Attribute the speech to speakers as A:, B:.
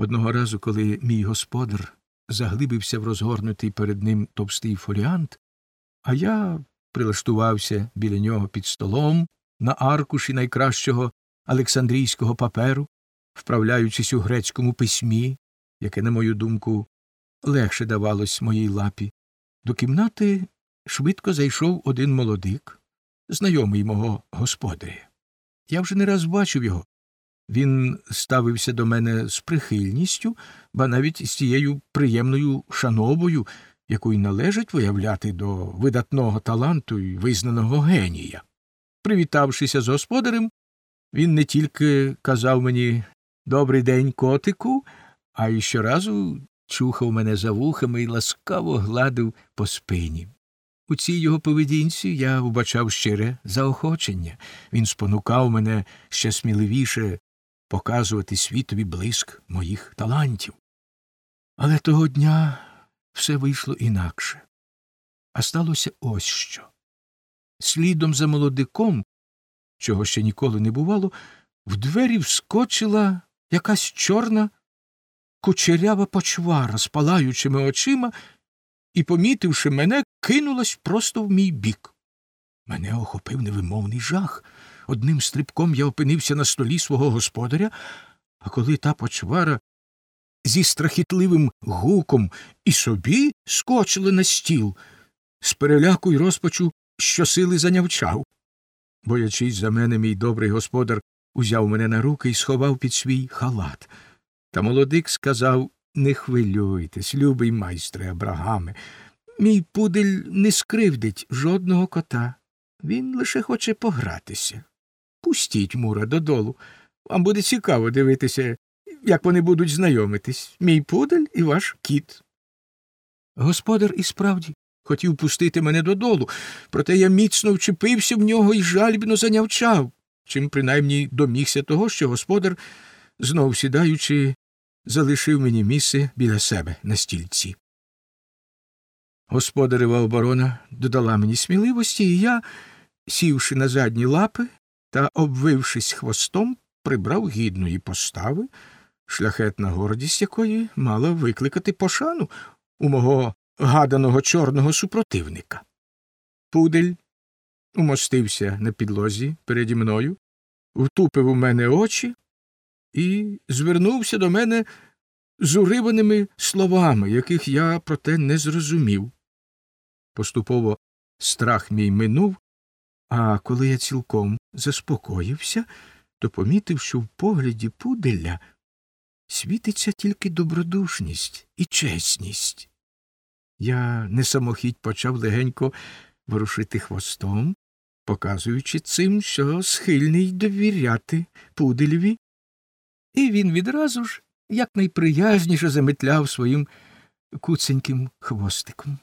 A: Одного разу, коли мій господар заглибився в розгорнутий перед ним товстий фоліант, а я прилаштувався біля нього під столом на аркуші найкращого Олександрійського паперу, вправляючись у грецькому письмі, яке, на мою думку, легше давалось моїй лапі, до кімнати швидко зайшов один молодик, знайомий мого господаря. Я вже не раз бачив його. Він ставився до мене з прихильністю, ба навіть з тією приємною шановою, яку й належить виявляти до видатного таланту і визнаного генія. Привітавшися з господарем, він не тільки казав мені Добрий день, котику, а й щоразу чухав мене за вухами і ласкаво гладив по спині. У цій його поведінці я вбачав щире заохочення. Він спонукав мене ще сміливіше показувати світові блиск моїх талантів. Але того дня все вийшло інакше. А сталося ось що. Слідом за молодиком, чого ще ніколи не бувало, в двері вскочила якась чорна кучерява почвара з палаючими очима і, помітивши мене, кинулась просто в мій бік. Мене охопив невимовний жах. Одним стрибком я опинився на столі свого господаря, а коли та почвара зі страхітливим гуком і собі скочила на стіл, з переляку й розпачу щосили занявчав. Боячись за мене, мій добрий господар узяв мене на руки і сховав під свій халат. Та молодик сказав Не хвилюйтесь, любий майстре Абрагаме. Мій пудель не скривдить жодного кота. Він лише хоче погратися. Пустіть Мура додолу. Вам буде цікаво дивитися, як вони будуть знайомитись, мій пудель і ваш кіт. Господар і справді хотів пустити мене додолу, проте я міцно вчепився в нього і жальбно занявчав, чим принаймні домігся того, що господар, знов сідаючи, залишив мені місце біля себе на стільці. Господарева оборона додала мені сміливості, і я, сівши на задні лапи та обвившись хвостом, прибрав гідної постави, шляхетна гордість якої мала викликати пошану у мого гаданого чорного супротивника. Пудель умостився на підлозі переді мною, втупив у мене очі і звернувся до мене з уриваними словами, яких я проте не зрозумів. Поступово страх мій минув, а коли я цілком заспокоївся, то помітив, що в погляді пуделя світиться тільки добродушність і чесність. Я не самохідь почав легенько ворушити хвостом, показуючи цим, що схильний довіряти пуделеві, і він відразу ж якнайприязніше заметляв своїм куценьким хвостиком.